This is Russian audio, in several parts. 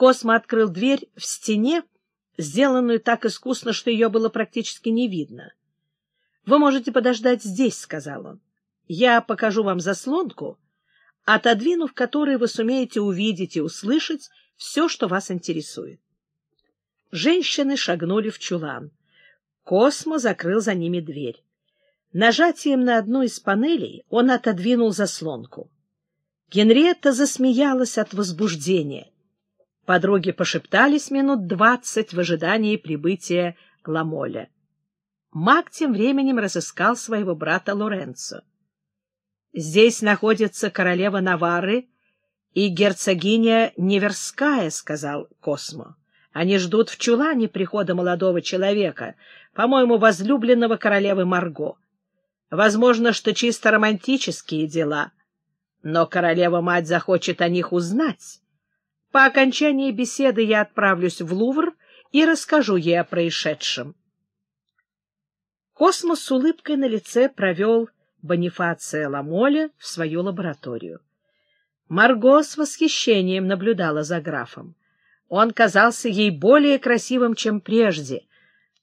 Космо открыл дверь в стене, сделанную так искусно, что ее было практически не видно. — Вы можете подождать здесь, — сказал он. — Я покажу вам заслонку, отодвинув которой вы сумеете увидеть и услышать все, что вас интересует. Женщины шагнули в чулан. Космо закрыл за ними дверь. Нажатием на одну из панелей он отодвинул заслонку. Генриетта засмеялась от возбуждения. Подруги пошептались минут двадцать в ожидании прибытия Ламоля. Маг тем временем разыскал своего брата Лоренцо. «Здесь находится королева Навары и герцогиня Неверская», — сказал Космо. «Они ждут в чулане прихода молодого человека, по-моему, возлюбленного королевы Марго. Возможно, что чисто романтические дела, но королева-мать захочет о них узнать. По окончании беседы я отправлюсь в Лувр и расскажу ей о происшедшем». Космос с улыбкой на лице провел Бонифация Ламоля в свою лабораторию. Марго с восхищением наблюдала за графом. Он казался ей более красивым, чем прежде.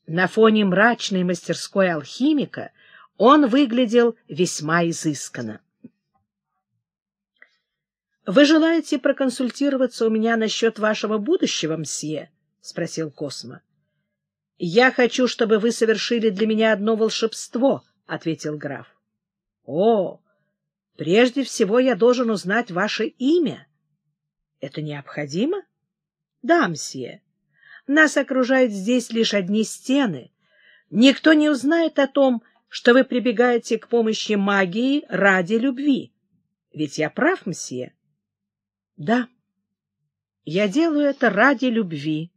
На фоне мрачной мастерской алхимика он выглядел весьма изысканно. «Вы желаете проконсультироваться у меня насчет вашего будущего, мсье?» — спросил Космо. «Я хочу, чтобы вы совершили для меня одно волшебство», — ответил граф. О, прежде всего я должен узнать ваше имя. Это необходимо? Да, мсье. Нас окружают здесь лишь одни стены. Никто не узнает о том, что вы прибегаете к помощи магии ради любви. Ведь я прав, мсье? Да. Я делаю это ради любви,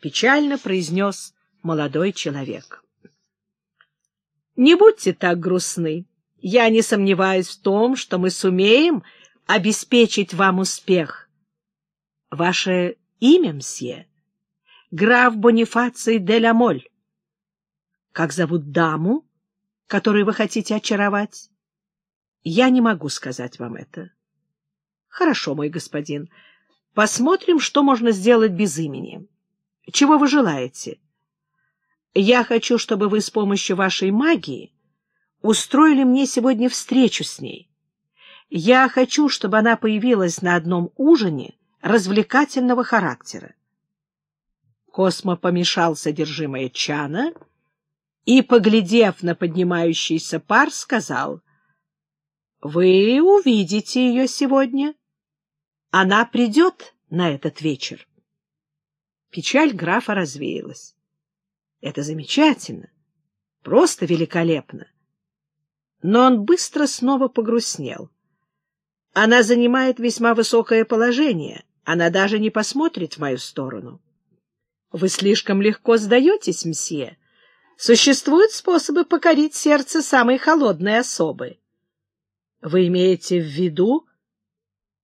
печально произнес молодой человек. Не будьте так грустны. Я не сомневаюсь в том, что мы сумеем обеспечить вам успех. Ваше имя, мсье? Граф Бонифаций де Ламоль. Как зовут даму, которую вы хотите очаровать? Я не могу сказать вам это. Хорошо, мой господин. Посмотрим, что можно сделать без имени. Чего вы желаете? Я хочу, чтобы вы с помощью вашей магии устроили мне сегодня встречу с ней. Я хочу, чтобы она появилась на одном ужине развлекательного характера. Космо помешал содержимое чана и, поглядев на поднимающийся пар, сказал, «Вы увидите ее сегодня. Она придет на этот вечер». Печаль графа развеялась. «Это замечательно, просто великолепно но он быстро снова погрустнел. Она занимает весьма высокое положение, она даже не посмотрит в мою сторону. Вы слишком легко сдаетесь, мсье. Существуют способы покорить сердце самой холодной особы. Вы имеете в виду...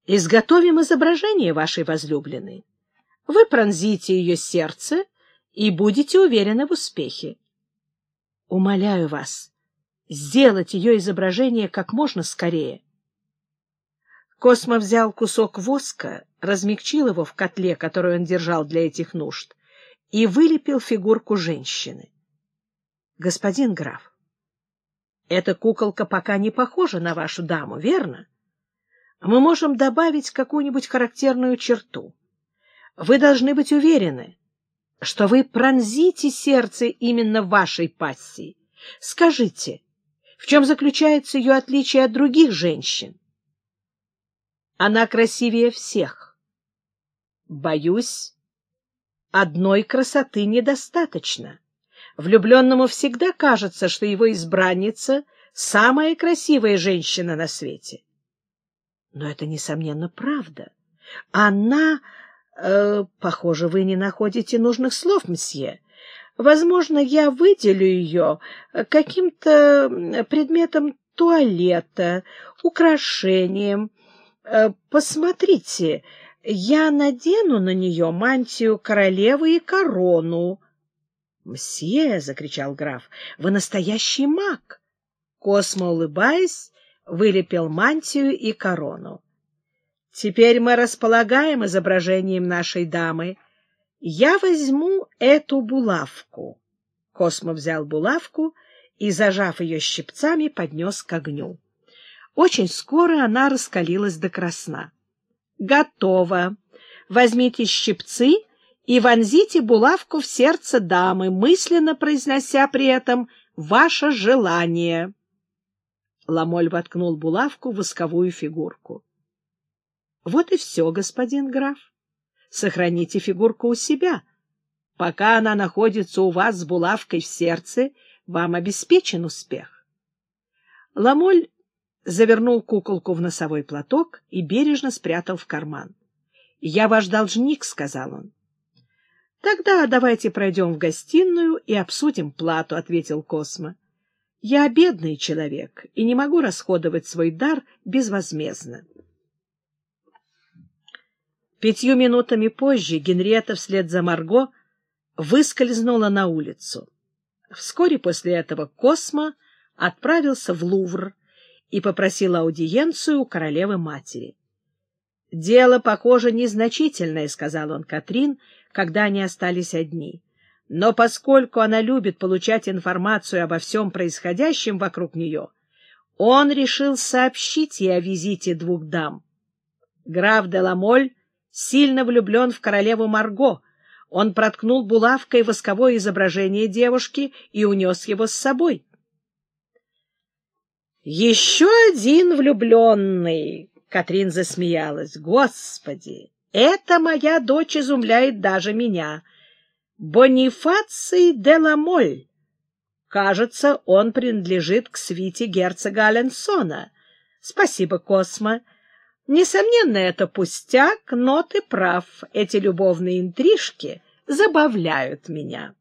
Изготовим изображение вашей возлюбленной. Вы пронзите ее сердце и будете уверены в успехе. Умоляю вас, сделать ее изображение как можно скорее. Космо взял кусок воска, размягчил его в котле, который он держал для этих нужд, и вылепил фигурку женщины. — Господин граф, эта куколка пока не похожа на вашу даму, верно? Мы можем добавить какую-нибудь характерную черту. Вы должны быть уверены, что вы пронзите сердце именно вашей пассии. Скажите, в чем заключается ее отличие от других женщин? Она красивее всех. Боюсь, одной красоты недостаточно. Влюбленному всегда кажется, что его избранница — самая красивая женщина на свете. Но это, несомненно, правда. Она... Э, похоже, вы не находите нужных слов, мсье. Возможно, я выделю ее каким-то предметом туалета, украшением. Э, посмотрите, я надену на нее мантию королевы и корону. — Мсье! — закричал граф. — Вы настоящий маг! Космо, улыбаясь, вылепил мантию и корону. Теперь мы располагаем изображением нашей дамы. Я возьму эту булавку. Космо взял булавку и, зажав ее щипцами, поднес к огню. Очень скоро она раскалилась до красна. «Готово! Возьмите щипцы и вонзите булавку в сердце дамы, мысленно произнося при этом «Ваше желание». Ламоль воткнул булавку в восковую фигурку. — Вот и все, господин граф. Сохраните фигурку у себя. Пока она находится у вас с булавкой в сердце, вам обеспечен успех. Ламоль завернул куколку в носовой платок и бережно спрятал в карман. — Я ваш должник, — сказал он. — Тогда давайте пройдем в гостиную и обсудим плату, — ответил Космо. — Я бедный человек и не могу расходовать свой дар безвозмездно. Пятью минутами позже Генриетта вслед за Марго выскользнула на улицу. Вскоре после этого Космо отправился в Лувр и попросил аудиенцию у королевы-матери. «Дело, похоже, незначительное», — сказал он Катрин, когда они остались одни. «Но поскольку она любит получать информацию обо всем происходящем вокруг нее, он решил сообщить ей о визите двух дам. Граф де Ламоль сильно влюблен в королеву Марго. Он проткнул булавкой восковое изображение девушки и унес его с собой. «Еще один влюбленный!» — Катрин засмеялась. «Господи, эта моя дочь изумляет даже меня. Бонифаций де Ламоль. Кажется, он принадлежит к свите герцога Аленсона. Спасибо, Космо. Несомненно, это пустяк, но ты прав. Эти любовные интрижки забавляют меня.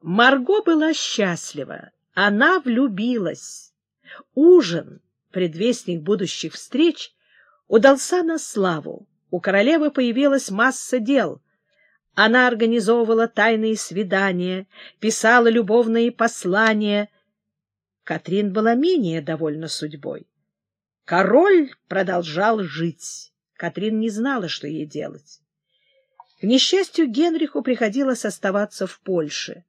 Марго была счастлива. Она влюбилась. Ужин, предвестник будущих встреч, удался на славу. У королевы появилась масса дел. Она организовывала тайные свидания, писала любовные послания. Катрин была менее довольна судьбой. Король продолжал жить. Катрин не знала, что ей делать. К несчастью, Генриху приходилось оставаться в Польше.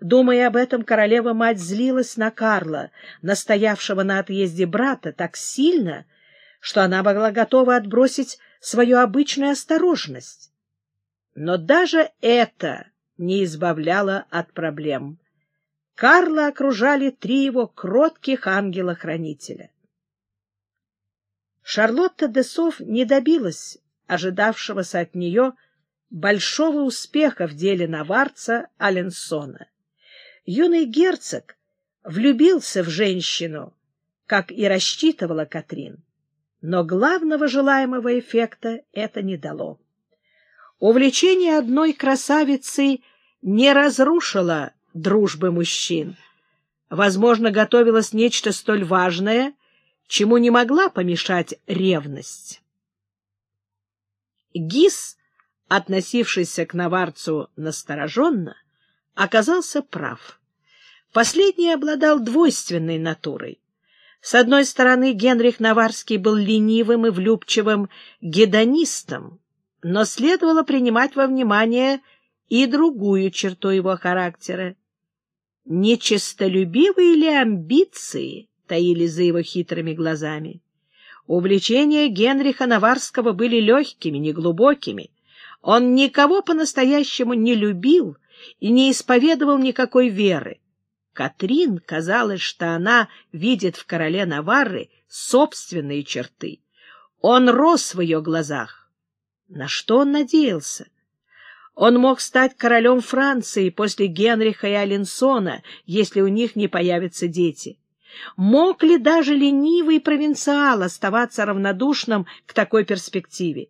Думая об этом, королева-мать злилась на Карла, настоявшего на отъезде брата, так сильно, что она была готова отбросить свою обычную осторожность. Но даже это не избавляло от проблем. Карла окружали три его кротких ангела-хранителя. Шарлотта де Соф не добилась ожидавшегося от нее большого успеха в деле наварца Аленсона. Юный герцог влюбился в женщину, как и рассчитывала Катрин, но главного желаемого эффекта это не дало. Увлечение одной красавицей не разрушило дружбы мужчин. Возможно, готовилось нечто столь важное — чему не могла помешать ревность. Гис, относившийся к наварцу настороженно, оказался прав. Последний обладал двойственной натурой. С одной стороны, Генрих Наварский был ленивым и влюбчивым гедонистом, но следовало принимать во внимание и другую черту его характера. Нечистолюбивые ли амбиции таились за его хитрыми глазами. Увлечения Генриха Наварского были легкими, неглубокими. Он никого по-настоящему не любил и не исповедовал никакой веры. Катрин казалось, что она видит в короле Наварры собственные черты. Он рос в ее глазах. На что он надеялся? Он мог стать королем Франции после Генриха и Аленсона, если у них не появятся дети. Мог ли даже ленивый провинциал оставаться равнодушным к такой перспективе?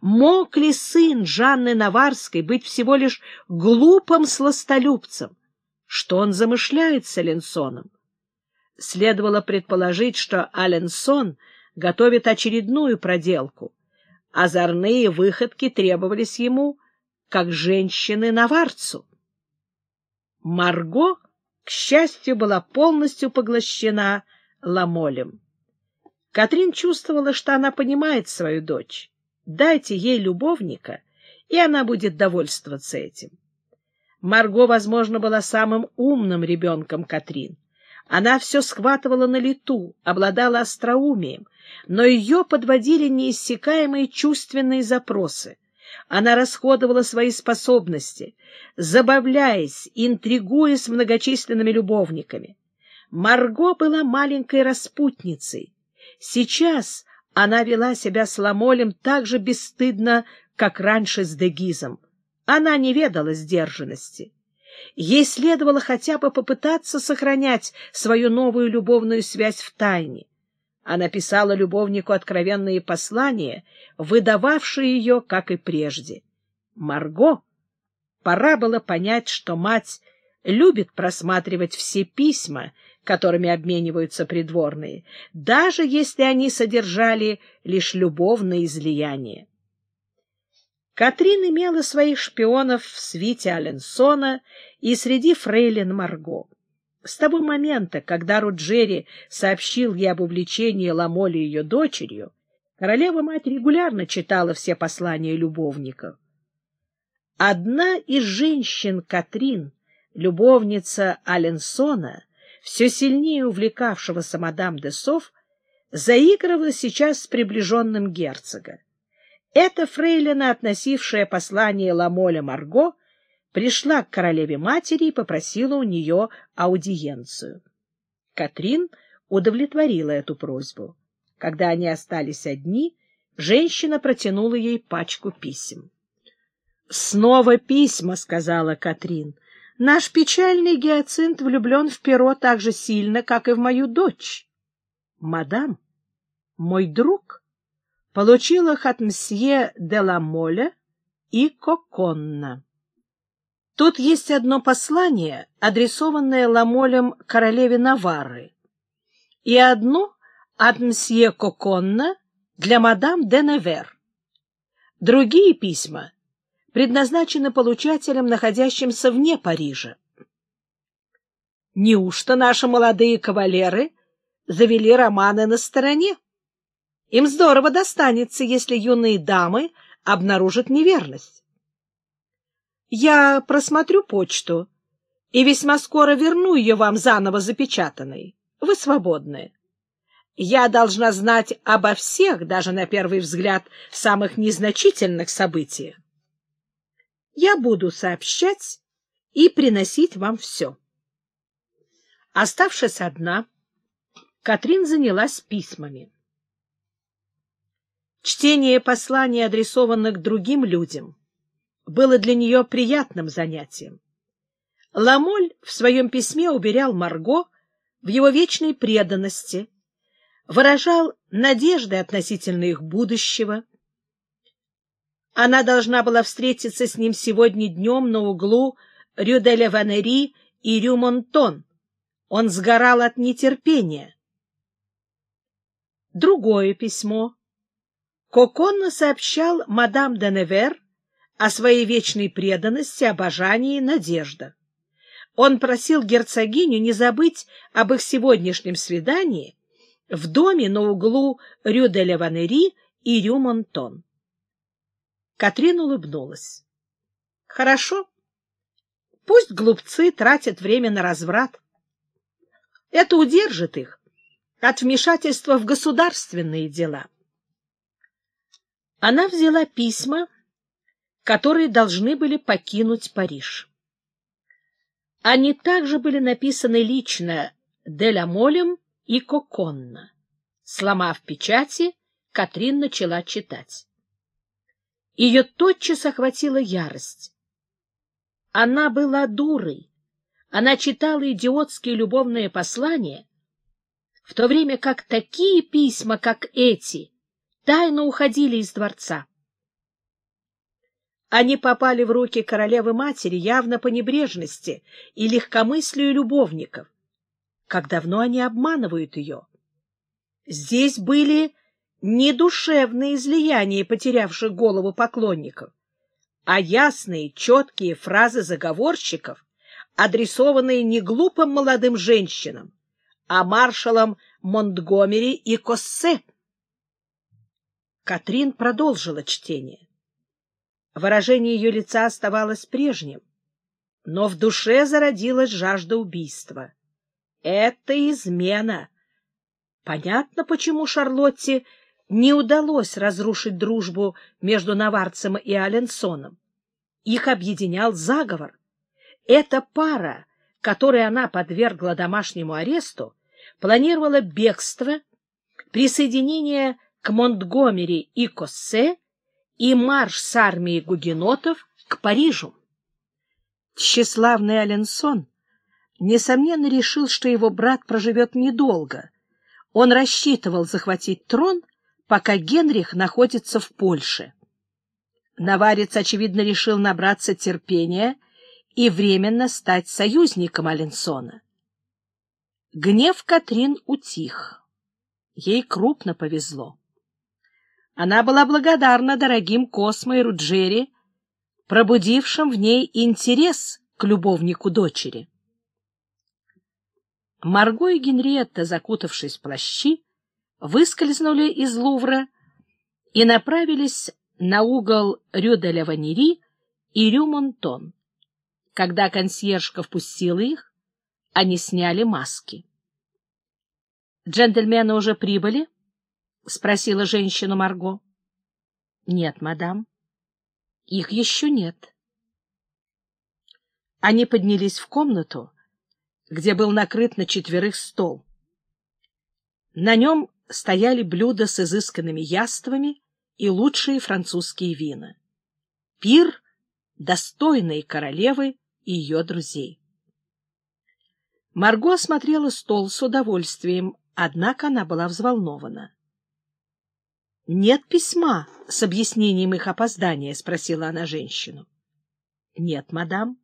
Мог ли сын Жанны Наварской быть всего лишь глупым сластолюбцем? Что он замышляет с Аленсоном? Следовало предположить, что Аленсон готовит очередную проделку. Озорные выходки требовались ему, как женщины Наварцу. Марго к счастью, была полностью поглощена Ламолем. Катрин чувствовала, что она понимает свою дочь. Дайте ей любовника, и она будет довольствоваться этим. Марго, возможно, была самым умным ребенком Катрин. Она все схватывала на лету, обладала остроумием, но ее подводили неиссякаемые чувственные запросы. Она расходовала свои способности, забавляясь, интригуя с многочисленными любовниками. Марго была маленькой распутницей. Сейчас она вела себя с Ламолем так же бесстыдно, как раньше с Дегизом. Она не ведала сдержанности. Ей следовало хотя бы попытаться сохранять свою новую любовную связь в тайне. Она писала любовнику откровенные послания, выдававшие ее, как и прежде. Марго пора было понять, что мать любит просматривать все письма, которыми обмениваются придворные, даже если они содержали лишь любовное излияние. Катрин имела своих шпионов в свите Аленсона и среди фрейлин Марго. С того момента, когда Руджери сообщил ей об увлечении Ламоли ее дочерью, королева-мать регулярно читала все послания любовников. Одна из женщин Катрин, любовница Аленсона, все сильнее увлекавшегося мадам де Соф, заигрывала сейчас с приближенным герцога. Эта фрейлина, относившая послание Ламоля Марго, пришла к королеве-матери и попросила у нее аудиенцию. Катрин удовлетворила эту просьбу. Когда они остались одни, женщина протянула ей пачку писем. — Снова письма, — сказала Катрин. — Наш печальный гиацинт влюблен в перо так же сильно, как и в мою дочь. — Мадам, мой друг получил их от мсье де ла Моле и Коконна. Тут есть одно послание, адресованное Ламолем королеве Наварры, и одно от мсье Коконна для мадам де Невер. Другие письма предназначены получателям, находящимся вне Парижа. Неужто наши молодые кавалеры завели романы на стороне? Им здорово достанется, если юные дамы обнаружат неверность. Я просмотрю почту и весьма скоро верну ее вам заново запечатанной. Вы свободны. Я должна знать обо всех, даже на первый взгляд, самых незначительных событиях. Я буду сообщать и приносить вам все. Оставшись одна, Катрин занялась письмами. Чтение посланий, адресованных другим людям, было для нее приятным занятием. Ламоль в своем письме уверял Марго в его вечной преданности, выражал надежды относительно их будущего. Она должна была встретиться с ним сегодня днем на углу Рю-де-Ле-Ванери и Рю-Монтон. Он сгорал от нетерпения. Другое письмо. Коконно сообщал мадам де Невер о своей вечной преданности, обожании и надеждах. Он просил герцогиню не забыть об их сегодняшнем свидании в доме на углу Рю-де-Леванери и Рю-Монтон. Катрин улыбнулась. — Хорошо. Пусть глупцы тратят время на разврат. Это удержит их от вмешательства в государственные дела. Она взяла письма, которые должны были покинуть Париж. Они также были написаны лично Делямолем и Коконно. Сломав печати, Катрин начала читать. Ее тотчас охватила ярость. Она была дурой. Она читала идиотские любовные послания, в то время как такие письма, как эти, тайно уходили из дворца. Они попали в руки королевы-матери явно по небрежности и легкомыслию любовников. Как давно они обманывают ее? Здесь были не душевные излияния потерявших голову поклонников, а ясные, четкие фразы заговорщиков, адресованные не глупым молодым женщинам, а маршалам Монтгомери и Коссе. Катрин продолжила чтение. Выражение ее лица оставалось прежним, но в душе зародилась жажда убийства. Это измена. Понятно, почему Шарлотте не удалось разрушить дружбу между Наварцем и Аленсоном. Их объединял заговор. Эта пара, которой она подвергла домашнему аресту, планировала бегство, присоединение к Монтгомери и Коссе и марш с армией гугенотов к Парижу. Тщеславный Аленсон, несомненно, решил, что его брат проживет недолго. Он рассчитывал захватить трон, пока Генрих находится в Польше. Наварец, очевидно, решил набраться терпения и временно стать союзником Аленсона. Гнев Катрин утих. Ей крупно повезло. Она была благодарна дорогим Космо и Руджери, пробудившим в ней интерес к любовнику дочери. Марго и Генриетта, закутавшись в плащи, выскользнули из Лувра и направились на угол Рю-де-Лаванери и Рю-Монтон. Когда консьержка впустила их, они сняли маски. «Джентльмены уже прибыли?» — спросила женщина Марго. — Нет, мадам. Их еще нет. Они поднялись в комнату, где был накрыт на четверых стол. На нем стояли блюда с изысканными яствами и лучшие французские вина. Пир, достойный королевы и ее друзей. Марго осмотрела стол с удовольствием, однако она была взволнована. — Нет письма с объяснением их опоздания? — спросила она женщину. — Нет, мадам.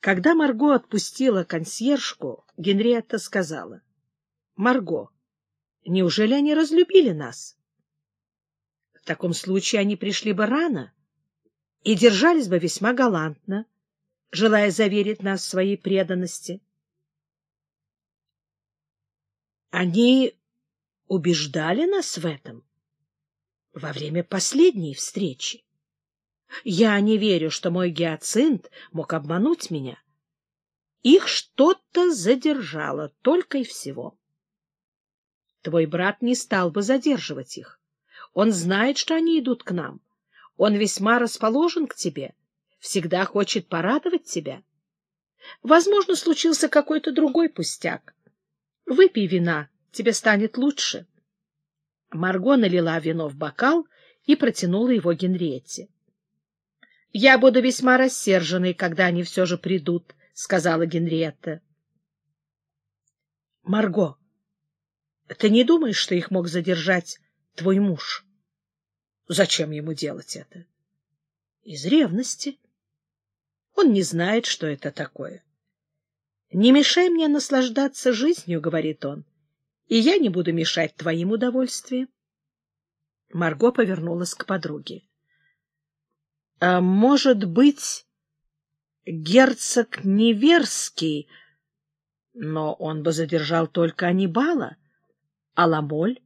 Когда Марго отпустила консьержку, Генриетта сказала. — Марго, неужели они разлюбили нас? В таком случае они пришли бы рано и держались бы весьма галантно, желая заверить нас в своей преданности. Они убеждали нас в этом во время последней встречи. Я не верю, что мой гиацинт мог обмануть меня. Их что-то задержало, только и всего. Твой брат не стал бы задерживать их. Он знает, что они идут к нам. Он весьма расположен к тебе, всегда хочет порадовать тебя. Возможно, случился какой-то другой пустяк. Выпей вина, тебе станет лучше. Марго налила вино в бокал и протянула его Генриетте. — Я буду весьма рассерженной, когда они все же придут, — сказала Генриетта. — Марго, ты не думаешь, что их мог задержать твой муж? — Зачем ему делать это? — Из ревности. Он не знает, что это такое. — Не мешай мне наслаждаться жизнью, — говорит он и я не буду мешать твоим удовольствиям. Марго повернулась к подруге. — А может быть, герцог Неверский, но он бы задержал только Анибала, а Ламоль,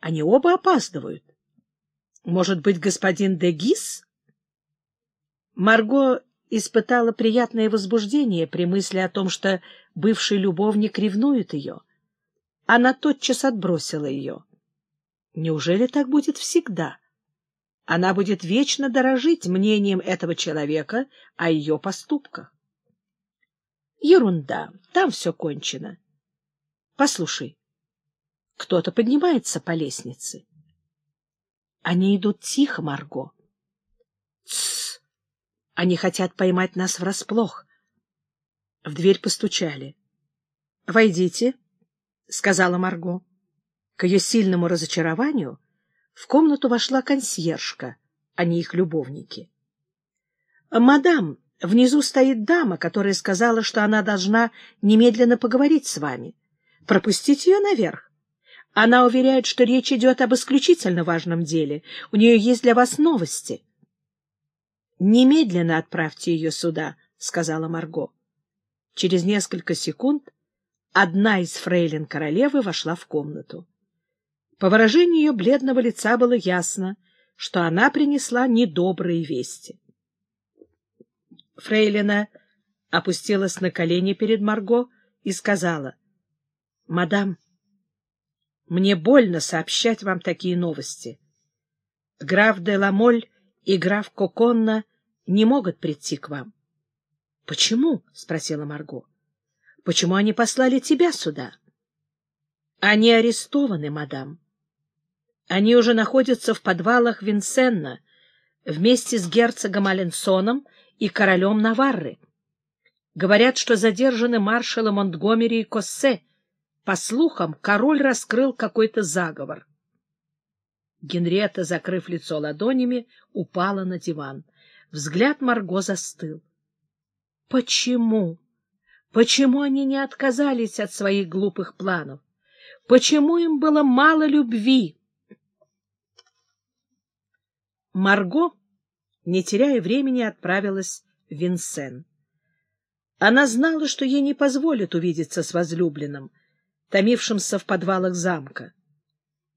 они оба опаздывают. Может быть, господин Дегис? Марго испытала приятное возбуждение при мысли о том, что бывший любовник ревнует ее. Она тотчас отбросила ее. Неужели так будет всегда? Она будет вечно дорожить мнением этого человека о ее поступках. Ерунда, там все кончено. Послушай, кто-то поднимается по лестнице. Они идут тихо, Марго. Тссс! Они хотят поймать нас врасплох. В дверь постучали. — Войдите. — сказала Марго. К ее сильному разочарованию в комнату вошла консьержка, а не их любовники. — Мадам, внизу стоит дама, которая сказала, что она должна немедленно поговорить с вами. Пропустите ее наверх. Она уверяет, что речь идет об исключительно важном деле. У нее есть для вас новости. — Немедленно отправьте ее сюда, — сказала Марго. Через несколько секунд одна из фрейлин королевы вошла в комнату. По выражению ее бледного лица было ясно, что она принесла недобрые вести. Фрейлина опустилась на колени перед Марго и сказала, — Мадам, мне больно сообщать вам такие новости. Граф де Ламоль и граф Коконна не могут прийти к вам. — Почему? — спросила Марго. — Почему они послали тебя сюда? — Они арестованы, мадам. Они уже находятся в подвалах Винсенна вместе с герцогом Аленсоном и королем Наварры. Говорят, что задержаны маршалы Монтгомери и Коссе. По слухам, король раскрыл какой-то заговор. Генриетта, закрыв лицо ладонями, упала на диван. Взгляд Марго застыл. Почему? Почему они не отказались от своих глупых планов? Почему им было мало любви? Марго, не теряя времени, отправилась в Винсен. Она знала, что ей не позволят увидеться с возлюбленным, томившимся в подвалах замка.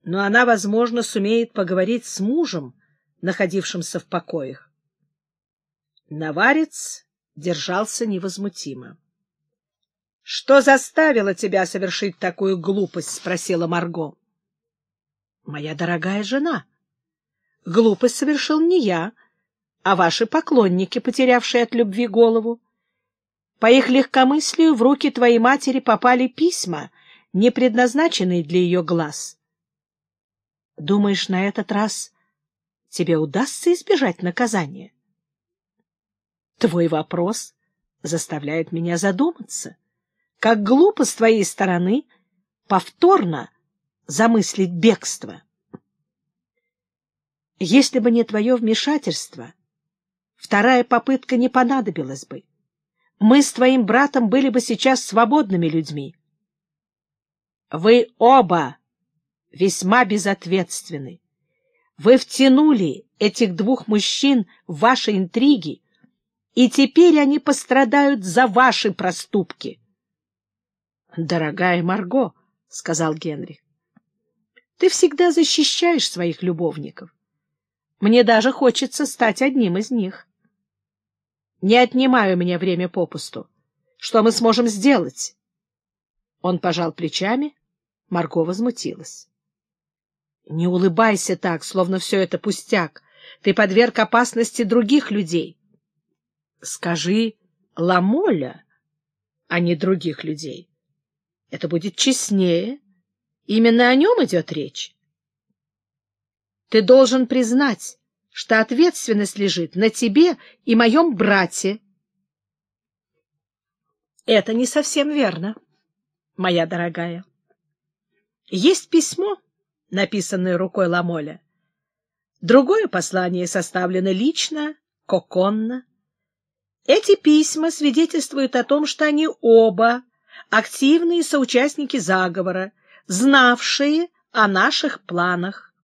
Но она, возможно, сумеет поговорить с мужем, находившимся в покоях. Наварец держался невозмутимо. — Что заставило тебя совершить такую глупость? — спросила Марго. — Моя дорогая жена, глупость совершил не я, а ваши поклонники, потерявшие от любви голову. По их легкомыслию в руки твоей матери попали письма, не предназначенные для ее глаз. Думаешь, на этот раз тебе удастся избежать наказания? Твой вопрос заставляет меня задуматься. Как глупо с твоей стороны повторно замыслить бегство. Если бы не твое вмешательство, вторая попытка не понадобилась бы мы с твоим братом были бы сейчас свободными людьми. Вы оба весьма безответственны. Вы втянули этих двух мужчин в ваши интриги, и теперь они пострадают за ваши проступки. — Дорогая Марго, — сказал Генрих, — ты всегда защищаешь своих любовников. Мне даже хочется стать одним из них. — не отнимай у меня время попусту. Что мы сможем сделать? Он пожал плечами. Марго возмутилась. — Не улыбайся так, словно все это пустяк. Ты подверг опасности других людей. Скажи «Ламоля», а не других людей. Это будет честнее. Именно о нем идет речь. Ты должен признать, что ответственность лежит на тебе и моем брате. Это не совсем верно, моя дорогая. Есть письмо, написанное рукой Ламоля. Другое послание составлено лично, коконно. Эти письма свидетельствуют о том, что они оба активные соучастники заговора, знавшие о наших планах.